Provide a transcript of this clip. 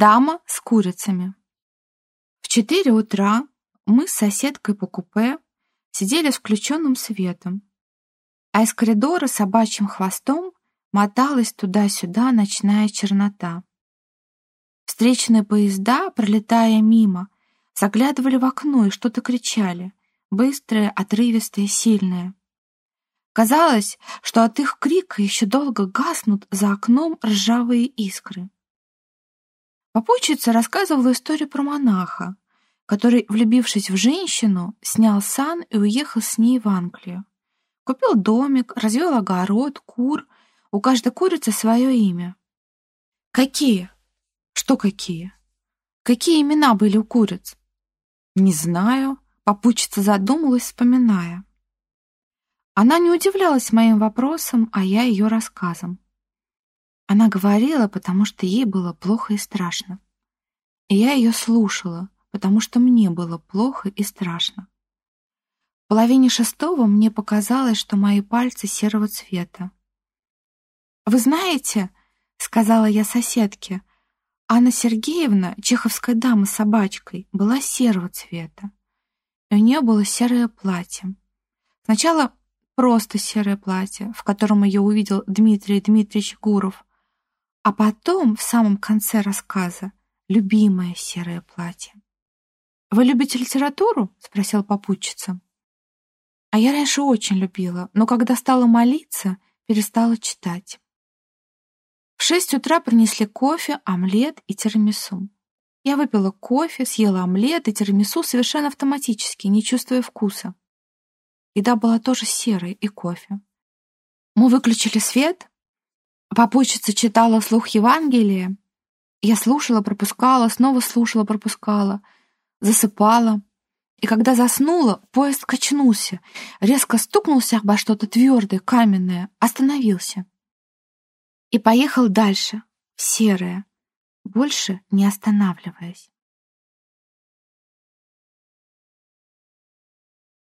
Дама с курицами. В четыре утра мы с соседкой по купе сидели с включенным светом, а из коридора собачьим хвостом моталась туда-сюда ночная чернота. Встречные поезда, пролетая мимо, заглядывали в окно и что-то кричали, быстрое, отрывистое, сильное. Казалось, что от их крика еще долго гаснут за окном ржавые искры. Попутчица рассказывала историю про монаха, который, влюбившись в женщину, снял сан и уехал с ней в Англию. Купил домик, развел огород, кур. У каждой курицы свое имя. Какие? Что какие? Какие имена были у куриц? Не знаю. Попутчица задумалась, вспоминая. Она не удивлялась моим вопросам, а я ее рассказом. Она говорила, потому что ей было плохо и страшно. И я ее слушала, потому что мне было плохо и страшно. В половине шестого мне показалось, что мои пальцы серого цвета. «Вы знаете, — сказала я соседке, — Анна Сергеевна, чеховская дама с собачкой, была серого цвета, и у нее было серое платье. Сначала просто серое платье, в котором ее увидел Дмитрий Дмитриевич Гуров, а потом, в самом конце рассказа, любимое серое платье. «Вы любите литературу?» — спросил попутчица. А я раньше очень любила, но когда стала молиться, перестала читать. В шесть утра принесли кофе, омлет и тирамису. Я выпила кофе, съела омлет и тирамису совершенно автоматически, не чувствуя вкуса. Еда была тоже серой и кофе. Мы выключили свет, Попутчица читала вслух Евангелие. Я слушала, пропускала, снова слушала, пропускала, засыпала. И когда заснула, поезд качнулся, резко стукнулся обо что-то твердое, каменное, остановился. И поехал дальше, в серое, больше не останавливаясь.